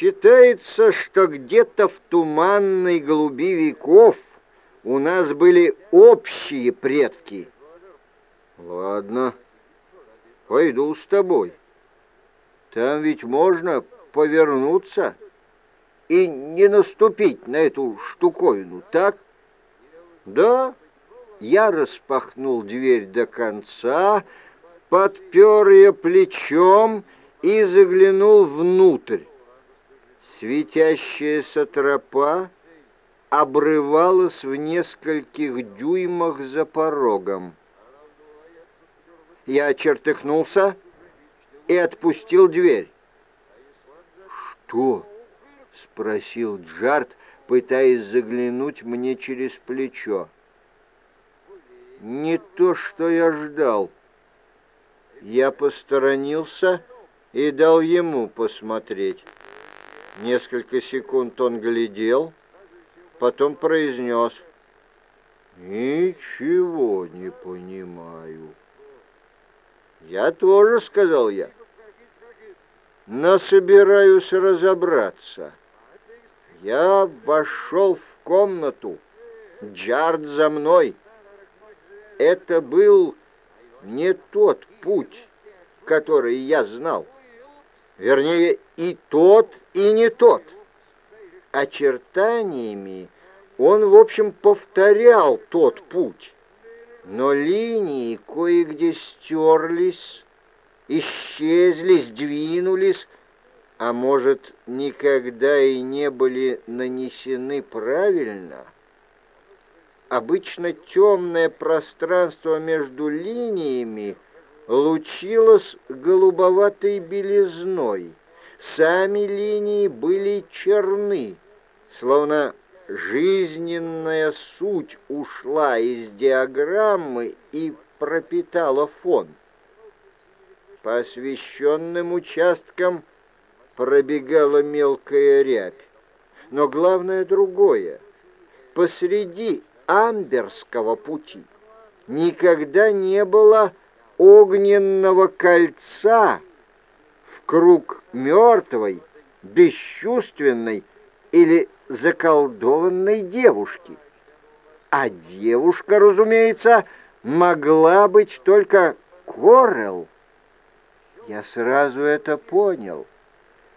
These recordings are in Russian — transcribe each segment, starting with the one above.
Считается, что где-то в туманной глуби веков у нас были общие предки. Ладно, пойду с тобой. Там ведь можно повернуться и не наступить на эту штуковину, так? Да, я распахнул дверь до конца, подпер ее плечом и заглянул внутрь. Светящаяся тропа обрывалась в нескольких дюймах за порогом. Я чертыхнулся и отпустил дверь. «Что?» — спросил Джарт, пытаясь заглянуть мне через плечо. «Не то, что я ждал». Я посторонился и дал ему посмотреть. Несколько секунд он глядел, потом произнес «Ничего не понимаю». «Я тоже», — сказал я, — «но собираюсь разобраться». Я вошел в комнату, Джард за мной. Это был не тот путь, который я знал. Вернее, и тот, и не тот. Очертаниями он, в общем, повторял тот путь, но линии кое-где стерлись, исчезли, сдвинулись, а может, никогда и не были нанесены правильно. Обычно темное пространство между линиями лучилось голубоватой белизной. Сами линии были черны, словно жизненная суть ушла из диаграммы и пропитала фон. По освещенным участкам пробегала мелкая рябь. Но главное другое. Посреди Амберского пути никогда не было огненного кольца в круг мертвой, бесчувственной или заколдованной девушки. А девушка, разумеется, могла быть только Корел. Я сразу это понял,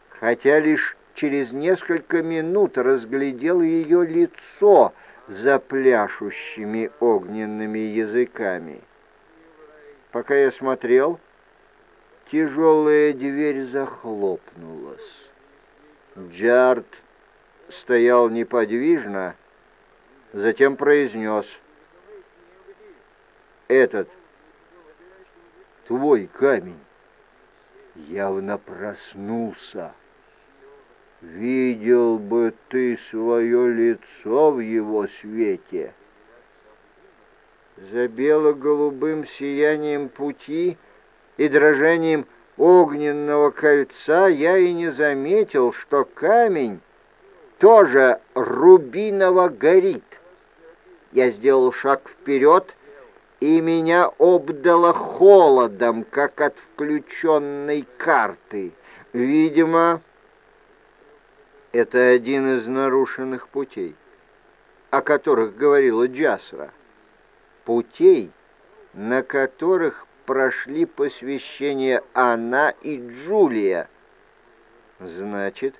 хотя лишь через несколько минут разглядел ее лицо за пляшущими огненными языками. Пока я смотрел, тяжелая дверь захлопнулась. Джард стоял неподвижно, затем произнес «Этот твой камень явно проснулся. Видел бы ты свое лицо в его свете». За бело-голубым сиянием пути и дрожанием огненного кольца я и не заметил, что камень тоже рубиново горит. Я сделал шаг вперед, и меня обдало холодом, как от включенной карты. Видимо, это один из нарушенных путей, о которых говорила Джасра. Путей, на которых прошли посвящение она и Джулия. Значит,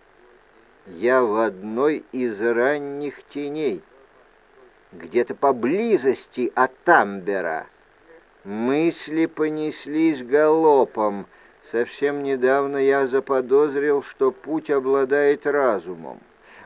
я в одной из ранних теней, где-то поблизости от Амбера. Мысли понеслись галопом. Совсем недавно я заподозрил, что путь обладает разумом.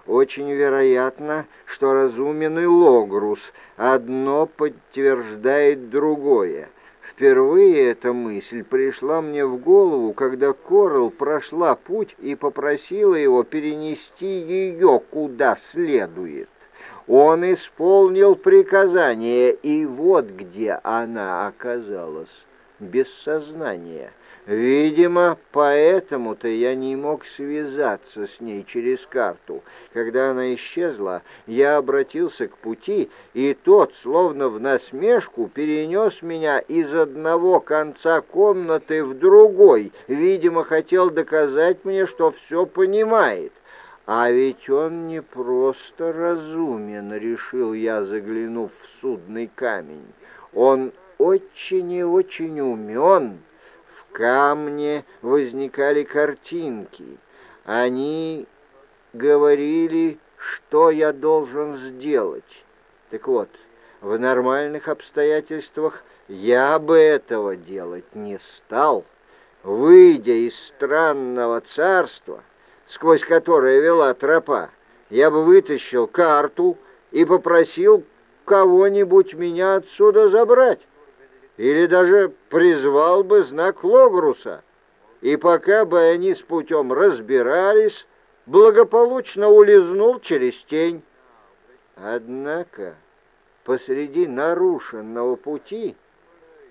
Очень вероятно, что разумен и Логрус. Одно подтверждает другое. Впервые эта мысль пришла мне в голову, когда Корл прошла путь и попросила его перенести ее куда следует. Он исполнил приказание, и вот где она оказалась, без сознания. Видимо, поэтому-то я не мог связаться с ней через карту. Когда она исчезла, я обратился к пути, и тот, словно в насмешку, перенес меня из одного конца комнаты в другой. Видимо, хотел доказать мне, что все понимает. А ведь он не просто разумен, решил я, заглянув в судный камень. Он очень и очень умен. В камне возникали картинки. Они говорили, что я должен сделать. Так вот, в нормальных обстоятельствах я бы этого делать не стал. Выйдя из странного царства, сквозь которое вела тропа, я бы вытащил карту и попросил кого-нибудь меня отсюда забрать. Или даже призвал бы знак Логруса. И пока бы они с путем разбирались, благополучно улизнул через тень. Однако посреди нарушенного пути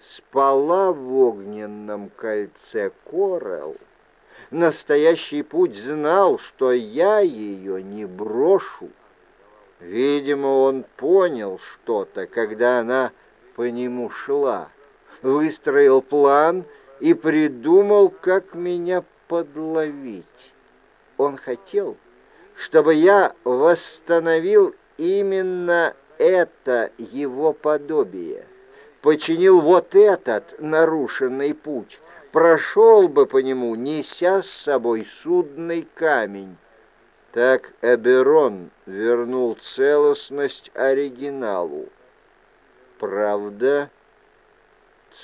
спала в огненном кольце Корел. Настоящий путь знал, что я ее не брошу. Видимо, он понял что-то, когда она по нему шла, выстроил план и придумал, как меня подловить. Он хотел, чтобы я восстановил именно это его подобие, починил вот этот нарушенный путь, прошел бы по нему, неся с собой судный камень. Так Эберон вернул целостность оригиналу. Правда,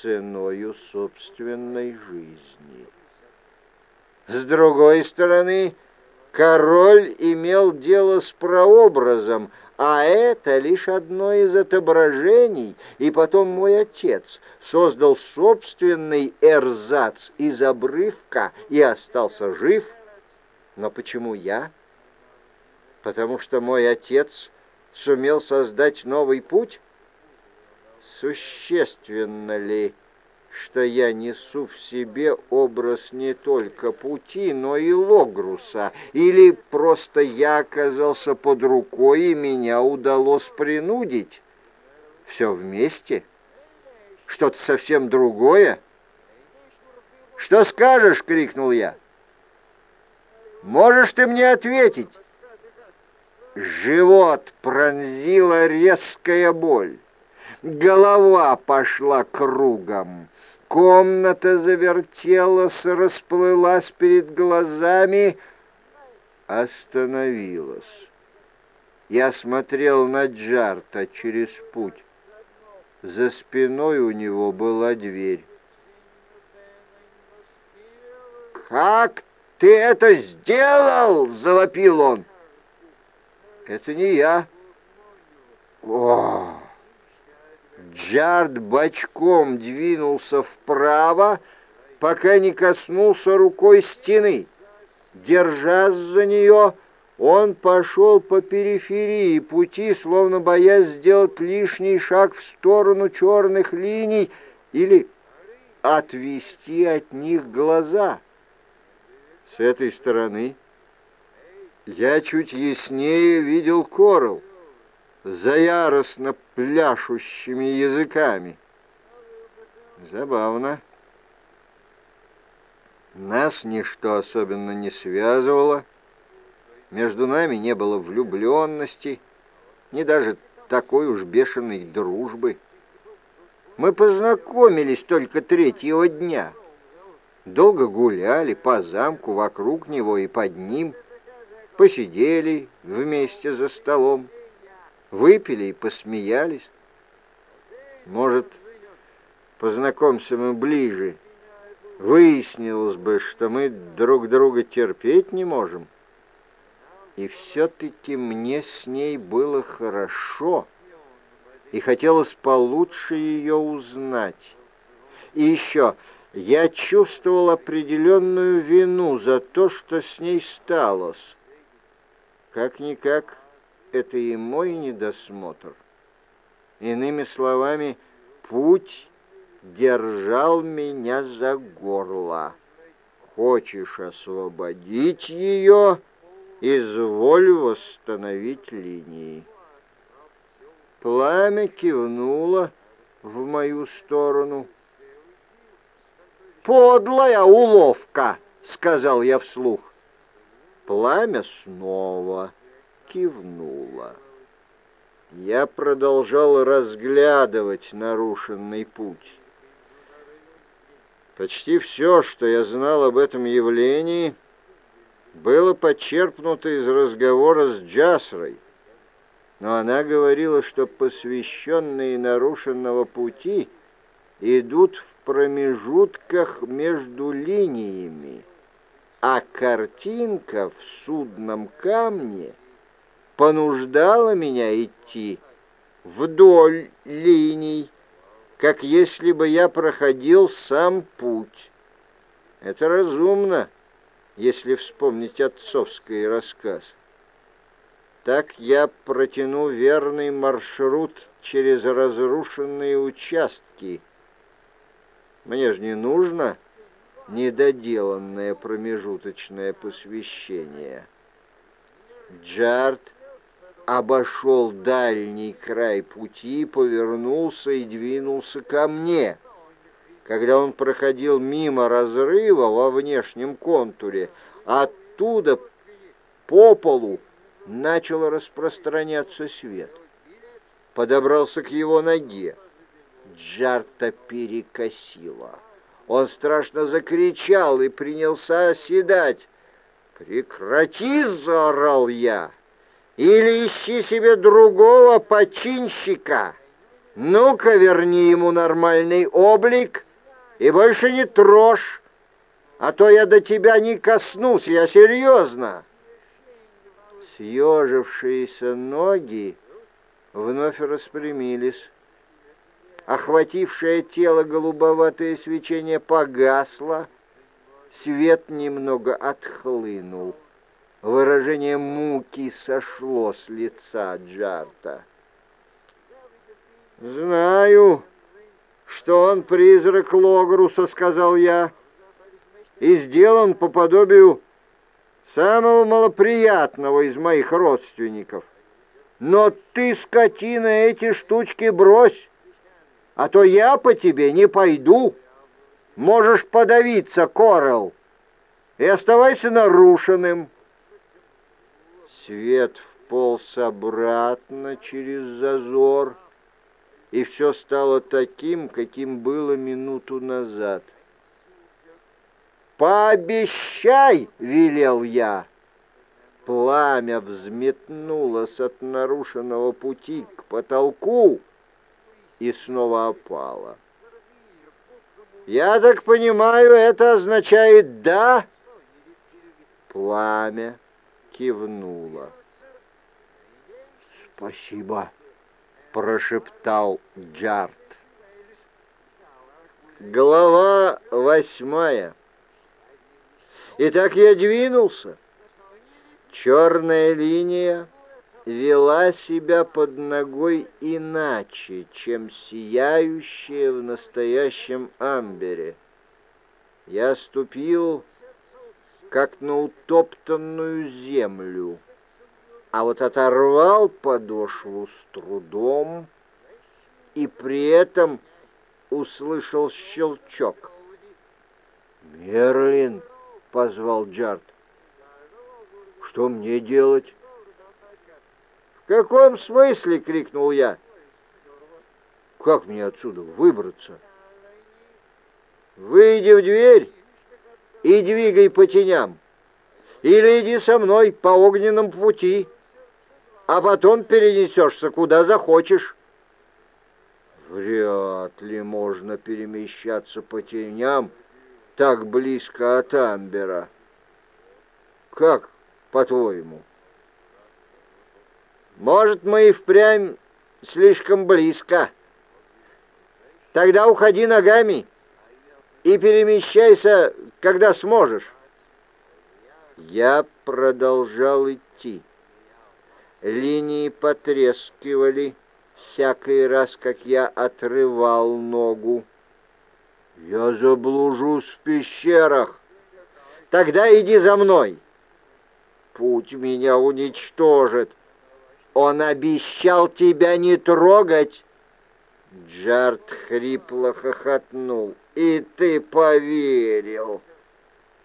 ценою собственной жизни. С другой стороны, король имел дело с прообразом, а это лишь одно из отображений, и потом мой отец создал собственный эрзац из обрывка и остался жив. Но почему я? Потому что мой отец сумел создать новый путь? Существенно ли что я несу в себе образ не только пути, но и логруса, или просто я оказался под рукой, и меня удалось принудить. Все вместе? Что-то совсем другое? «Что скажешь?» — крикнул я. «Можешь ты мне ответить?» Живот пронзила резкая боль. Голова пошла кругом. Комната завертелась, расплылась перед глазами, остановилась. Я смотрел на Джарта через путь. За спиной у него была дверь. «Как ты это сделал?» — завопил он. «Это не я». «О!» Джард бочком двинулся вправо, пока не коснулся рукой стены. Держась за нее, он пошел по периферии пути, словно боясь сделать лишний шаг в сторону черных линий или отвести от них глаза. С этой стороны я чуть яснее видел Корл за яростно пляшущими языками. Забавно. Нас ничто особенно не связывало, между нами не было влюбленности, ни даже такой уж бешеной дружбы. Мы познакомились только третьего дня. Долго гуляли по замку вокруг него и под ним, посидели вместе за столом выпили и посмеялись. Может, познакомься мы ближе, выяснилось бы, что мы друг друга терпеть не можем. И все-таки мне с ней было хорошо, и хотелось получше ее узнать. И еще я чувствовал определенную вину за то, что с ней сталось. Как-никак это и мой недосмотр. Иными словами, путь держал меня за горло. Хочешь освободить ее, изволь восстановить линии. Пламя кивнуло в мою сторону. «Подлая уловка!» — сказал я вслух. Пламя снова кивнуло. Я продолжал разглядывать нарушенный путь. Почти все, что я знал об этом явлении, было подчерпнуто из разговора с Джасрой, но она говорила, что посвященные нарушенного пути идут в промежутках между линиями, а картинка в судном камне понуждала меня идти вдоль линий, как если бы я проходил сам путь. Это разумно, если вспомнить отцовский рассказ. Так я протяну верный маршрут через разрушенные участки. Мне же не нужно недоделанное промежуточное посвящение. Джарт обошел дальний край пути, повернулся и двинулся ко мне. Когда он проходил мимо разрыва во внешнем контуре, оттуда по полу начал распространяться свет. Подобрался к его ноге. Джарта перекосило. Он страшно закричал и принялся оседать. «Прекрати!» — заорал я. «Или ищи себе другого починщика. Ну-ка, верни ему нормальный облик и больше не трожь, а то я до тебя не коснусь, я серьезно!» Съежившиеся ноги вновь распрямились. Охватившее тело голубоватое свечение погасло, свет немного отхлынул. Выражение муки сошло с лица Джарта. «Знаю, что он призрак Логруса», — сказал я, — «и сделан по подобию самого малоприятного из моих родственников. Но ты, скотина, эти штучки брось, а то я по тебе не пойду. Можешь подавиться, Корел, и оставайся нарушенным. Свет вполз обратно через зазор, и все стало таким, каким было минуту назад. «Пообещай!» — велел я. Пламя взметнулось от нарушенного пути к потолку и снова опало. «Я так понимаю, это означает «да»?» Пламя кивнуло. «Спасибо», — прошептал Джарт. Глава восьмая. Итак, я двинулся. Черная линия вела себя под ногой иначе, чем сияющая в настоящем амбере. Я ступил, как на утоптанную землю, а вот оторвал подошву с трудом и при этом услышал щелчок. «Мерлин!» позвал Джарт. «Что мне делать?» «В каком смысле?» — крикнул я. «Как мне отсюда выбраться?» «Выйди в дверь и двигай по теням. Или иди со мной по огненному пути, а потом перенесешься куда захочешь». «Вряд ли можно перемещаться по теням», так близко от Амбера. Как, по-твоему? Может, мы и впрямь слишком близко. Тогда уходи ногами и перемещайся, когда сможешь. Я продолжал идти. Линии потрескивали всякий раз, как я отрывал ногу. Я заблужусь в пещерах. Тогда иди за мной. Путь меня уничтожит. Он обещал тебя не трогать. Джарт хрипло хохотнул. И ты поверил.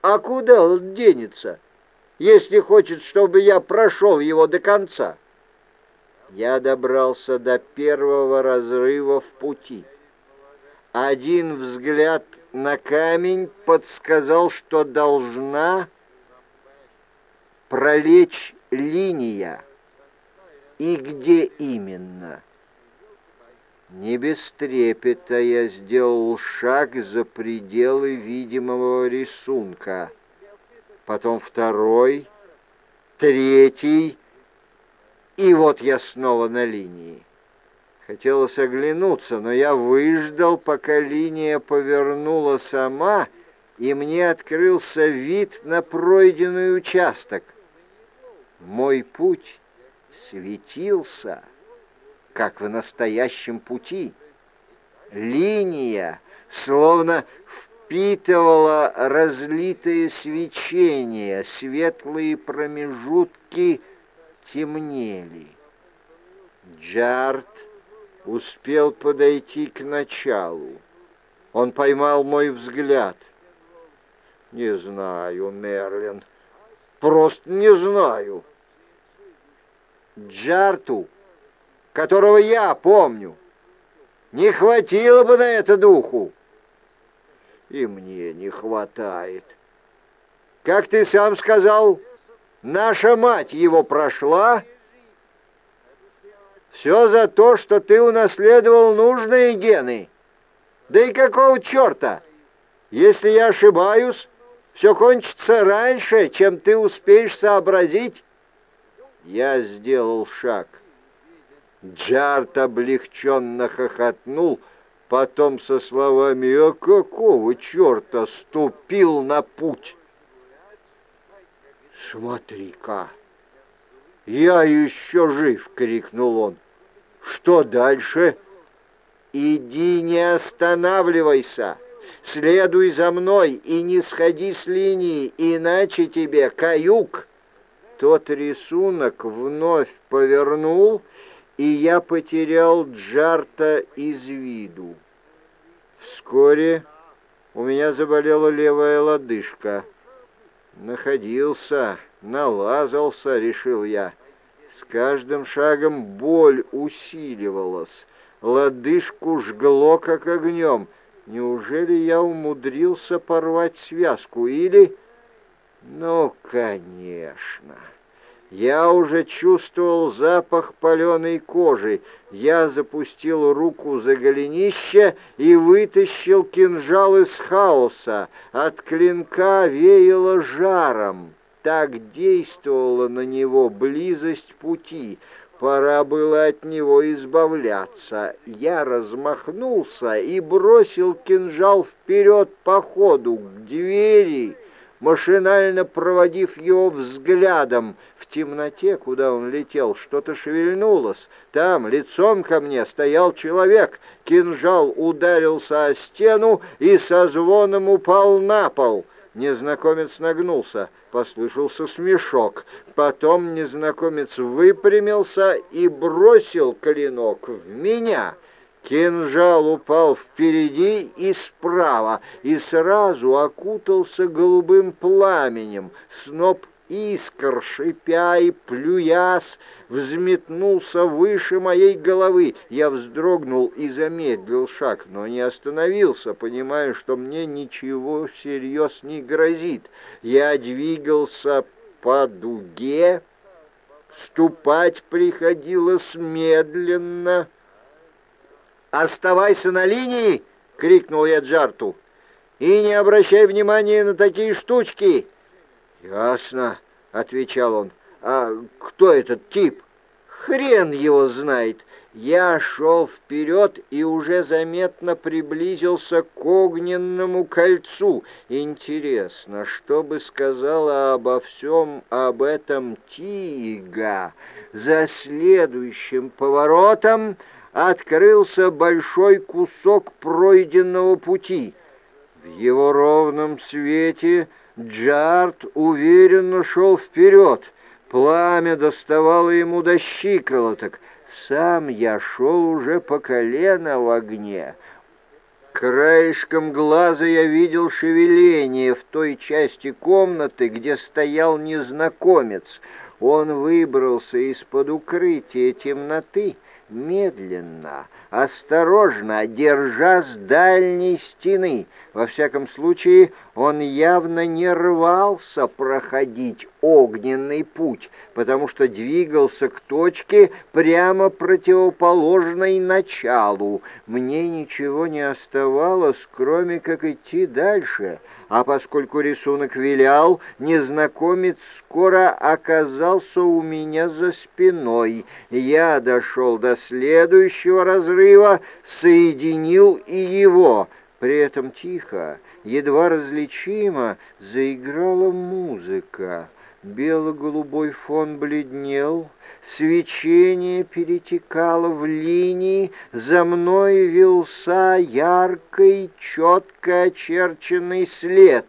А куда он денется? если хочет, чтобы я прошел его до конца. Я добрался до первого разрыва в пути. Один взгляд на камень подсказал, что должна пролечь линия. И где именно? Не без трепета я сделал шаг за пределы видимого рисунка. Потом второй, третий, и вот я снова на линии. Хотелось оглянуться, но я выждал, пока линия повернула сама, и мне открылся вид на пройденный участок. Мой путь светился как в настоящем пути. Линия словно впитывала разлитое свечение, светлые промежутки темнели. Джарт успел подойти к началу. Он поймал мой взгляд. «Не знаю, Мерлин, просто не знаю». Джарту которого я помню. Не хватило бы на это духу. И мне не хватает. Как ты сам сказал, наша мать его прошла. Все за то, что ты унаследовал нужные гены. Да и какого черта? Если я ошибаюсь, все кончится раньше, чем ты успеешь сообразить. Я сделал шаг. Джарт облегченно хохотнул, потом со словами «А какого черта ступил на путь?» «Смотри-ка! Я еще жив!» — крикнул он. «Что дальше?» «Иди, не останавливайся! Следуй за мной и не сходи с линии, иначе тебе каюк!» Тот рисунок вновь повернул и я потерял Джарта из виду. Вскоре у меня заболела левая лодыжка. Находился, налазался, решил я. С каждым шагом боль усиливалась. Лодыжку жгло, как огнем. Неужели я умудрился порвать связку? Или... Ну, конечно... Я уже чувствовал запах паленой кожи. Я запустил руку за голенище и вытащил кинжал из хаоса. От клинка веяло жаром. Так действовала на него близость пути. Пора было от него избавляться. Я размахнулся и бросил кинжал вперед по ходу, к двери, машинально проводив его взглядом. В темноте, куда он летел, что-то шевельнулось. Там, лицом ко мне, стоял человек. Кинжал ударился о стену и со звоном упал на пол. Незнакомец нагнулся, послышался смешок. Потом незнакомец выпрямился и бросил клинок в меня — Кинжал упал впереди и справа и сразу окутался голубым пламенем. Сноп искр, шипя и плюясь, взметнулся выше моей головы. Я вздрогнул и замедлил шаг, но не остановился, понимая, что мне ничего всерьез не грозит. Я двигался по дуге, ступать приходилось медленно, «Оставайся на линии!» — крикнул я Джарту. «И не обращай внимания на такие штучки!» «Ясно», — отвечал он. «А кто этот тип?» «Хрен его знает!» Я шел вперед и уже заметно приблизился к огненному кольцу. Интересно, что бы сказала обо всем об этом Тига? За следующим поворотом открылся большой кусок пройденного пути. В его ровном свете Джарт уверенно шел вперед. Пламя доставало ему до щиколоток. Сам я шел уже по колено в огне. Краешком глаза я видел шевеление в той части комнаты, где стоял незнакомец. Он выбрался из-под укрытия темноты медленно, осторожно, держа с дальней стены. Во всяком случае, он явно не рвался проходить огненный путь, потому что двигался к точке прямо противоположной началу. Мне ничего не оставалось, кроме как идти дальше, а поскольку рисунок вилял, незнакомец скоро оказался у меня за спиной. Я дошел до следующего разрыва, соединил и его. При этом тихо, едва различимо заиграла музыка. Бело-голубой фон бледнел, свечение перетекало в линии, за мной вился яркий, четко очерченный след.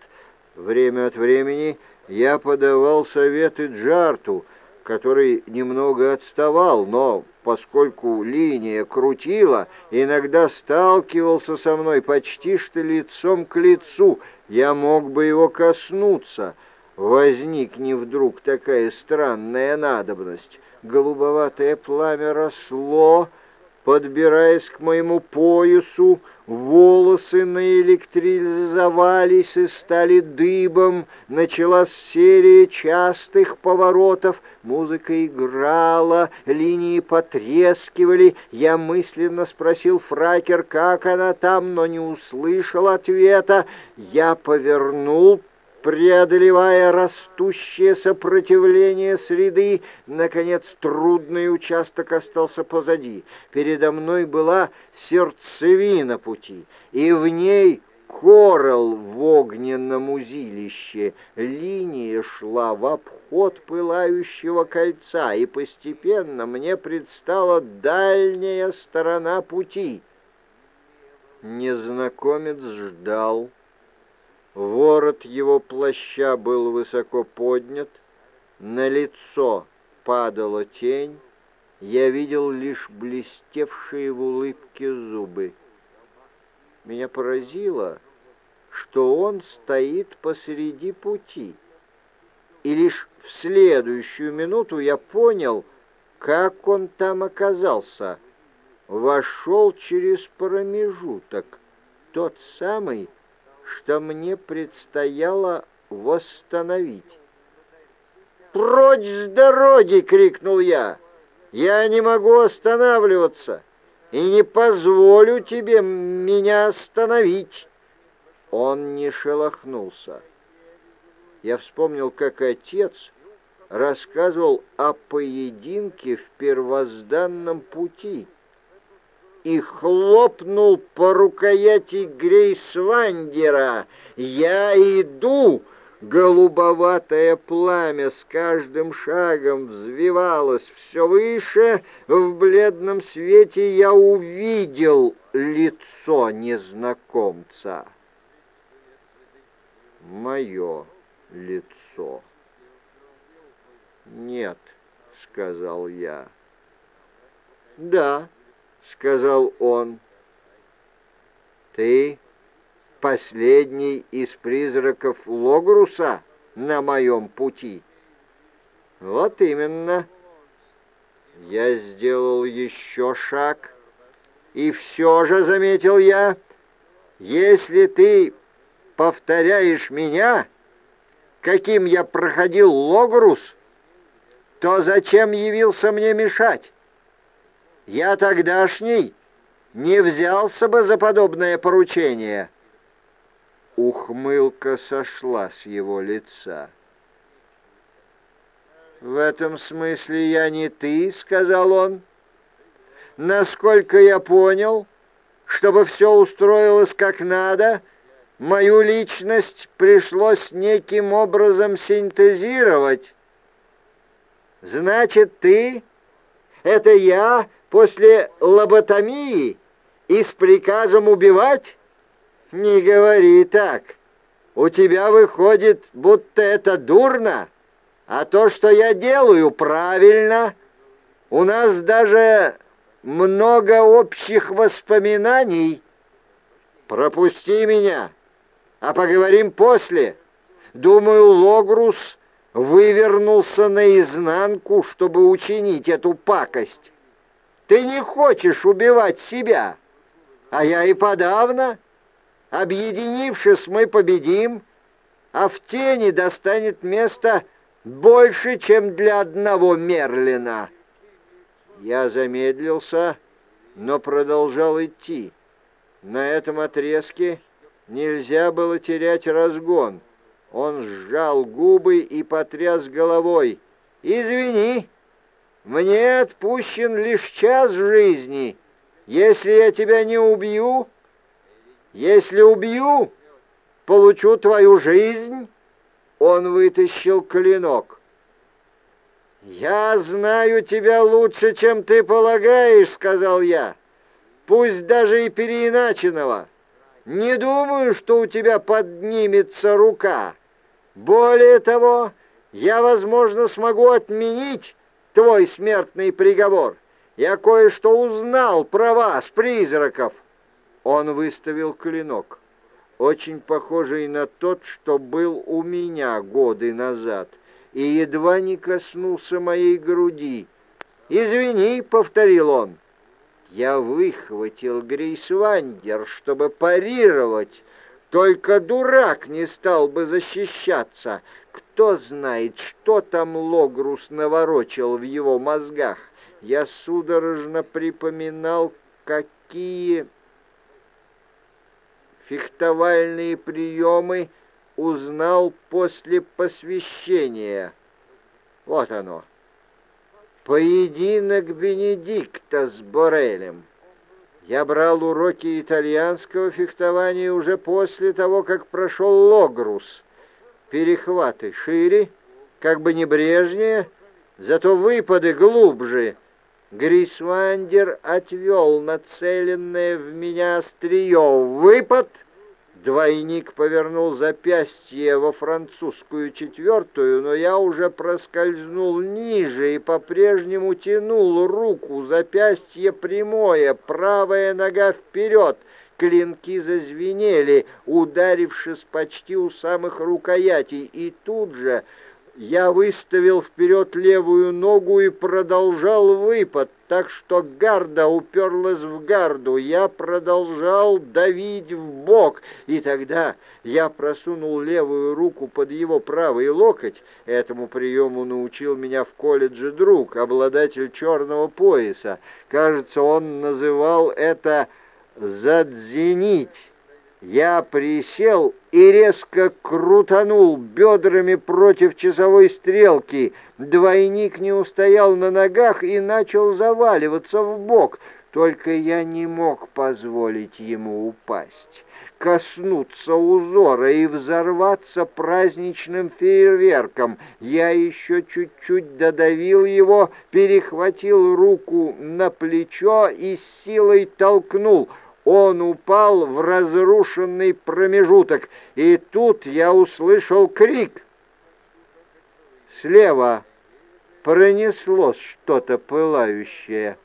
Время от времени я подавал советы Джарту, который немного отставал, но поскольку линия крутила, иногда сталкивался со мной почти что лицом к лицу. Я мог бы его коснуться. Возникне вдруг такая странная надобность. Голубоватое пламя росло, подбираясь к моему поясу, волосы наэлектризовались и стали дыбом, началась серия частых поворотов, музыка играла, линии потрескивали, я мысленно спросил Фракер, как она там, но не услышал ответа, я повернул преодолевая растущее сопротивление среды, наконец трудный участок остался позади. Передо мной была сердцевина пути, и в ней корал в огненном узилище. Линия шла в обход пылающего кольца, и постепенно мне предстала дальняя сторона пути. Незнакомец ждал Ворот его плаща был высоко поднят, на лицо падала тень, я видел лишь блестевшие в улыбке зубы. Меня поразило, что он стоит посреди пути, и лишь в следующую минуту я понял, как он там оказался. Вошел через промежуток, тот самый, что мне предстояло восстановить. «Прочь с дороги!» — крикнул я. «Я не могу останавливаться и не позволю тебе меня остановить!» Он не шелохнулся. Я вспомнил, как отец рассказывал о поединке в первозданном пути — и хлопнул по рукояти Грейсвандера. «Я иду!» Голубоватое пламя с каждым шагом взвивалось все выше. В бледном свете я увидел лицо незнакомца. Мое лицо. «Нет», — сказал я. «Да», — сказал он. «Ты последний из призраков Логруса на моем пути?» «Вот именно». Я сделал еще шаг, и все же, заметил я, если ты повторяешь меня, каким я проходил Логрус, то зачем явился мне мешать? Я тогдашний не взялся бы за подобное поручение». Ухмылка сошла с его лица. «В этом смысле я не ты», — сказал он. «Насколько я понял, чтобы все устроилось как надо, мою личность пришлось неким образом синтезировать. Значит, ты — это я, после лоботомии и с приказом убивать? Не говори так. У тебя выходит, будто это дурно, а то, что я делаю, правильно. У нас даже много общих воспоминаний. пропусти меня, а поговорим после. Думаю, Логрус вывернулся наизнанку, чтобы учинить эту пакость. Ты не хочешь убивать себя, а я и подавно. Объединившись, мы победим, а в тени достанет место больше, чем для одного Мерлина. Я замедлился, но продолжал идти. На этом отрезке нельзя было терять разгон. Он сжал губы и потряс головой. «Извини, мне отпущен лишь час жизни. Если я тебя не убью, если убью, получу твою жизнь». Он вытащил клинок. «Я знаю тебя лучше, чем ты полагаешь», — сказал я, — «пусть даже и переиначенного. Не думаю, что у тебя поднимется рука. Более того, я, возможно, смогу отменить твой смертный приговор. Я кое-что узнал про вас, призраков». Он выставил клинок, очень похожий на тот, что был у меня годы назад, и едва не коснулся моей груди. «Извини», — повторил он. Я выхватил Грейсвандер, чтобы парировать, только дурак не стал бы защищаться. Кто знает, что там Логрус наворочил в его мозгах. Я судорожно припоминал, какие фехтовальные приемы узнал после посвящения. Вот оно. Поединок Бенедикта с Борелем. Я брал уроки итальянского фехтования уже после того, как прошел Логрус. Перехваты шире, как бы небрежнее, зато выпады глубже. Грисвандер отвел нацеленное в меня острие. Выпад — Двойник повернул запястье во французскую четвертую, но я уже проскользнул ниже и по-прежнему тянул руку, запястье прямое, правая нога вперед. Клинки зазвенели, ударившись почти у самых рукоятей, и тут же я выставил вперед левую ногу и продолжал выпад, так что гарда уперлась в гарду. Я продолжал давить в бок, и тогда я просунул левую руку под его правый локоть. Этому приему научил меня в колледже друг, обладатель черного пояса. Кажется, он называл это «задзенить». Я присел и резко крутанул бедрами против часовой стрелки. Двойник не устоял на ногах и начал заваливаться в бок. Только я не мог позволить ему упасть, коснуться узора и взорваться праздничным фейерверком. Я еще чуть-чуть додавил его, перехватил руку на плечо и силой толкнул — он упал в разрушенный промежуток, и тут я услышал крик. Слева пронеслось что-то пылающее.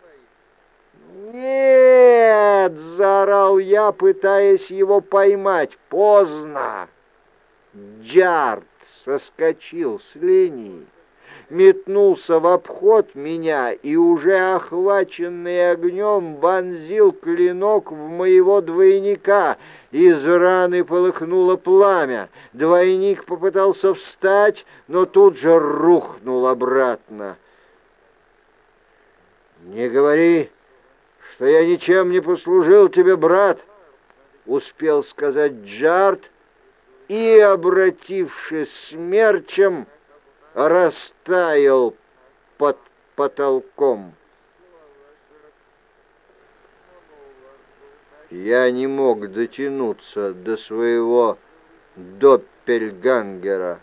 «Нет!» — заорал я, пытаясь его поймать. «Поздно!» Джард соскочил с линии метнулся в обход меня и, уже охваченный огнем, вонзил клинок в моего двойника. Из раны полыхнуло пламя. Двойник попытался встать, но тут же рухнул обратно. «Не говори, что я ничем не послужил тебе, брат!» — успел сказать Джард, и, обратившись смерчем, растаял под потолком. Я не мог дотянуться до своего доппельгангера,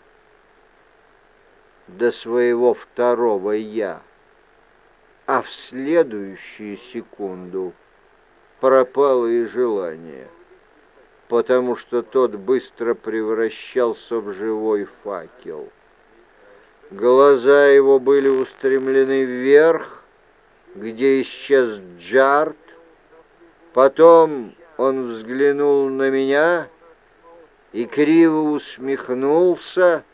до своего второго «я», а в следующую секунду пропало и желание, потому что тот быстро превращался в живой факел. Глаза его были устремлены вверх, где исчез Джарт, потом Он взглянул на меня и криво усмехнулся,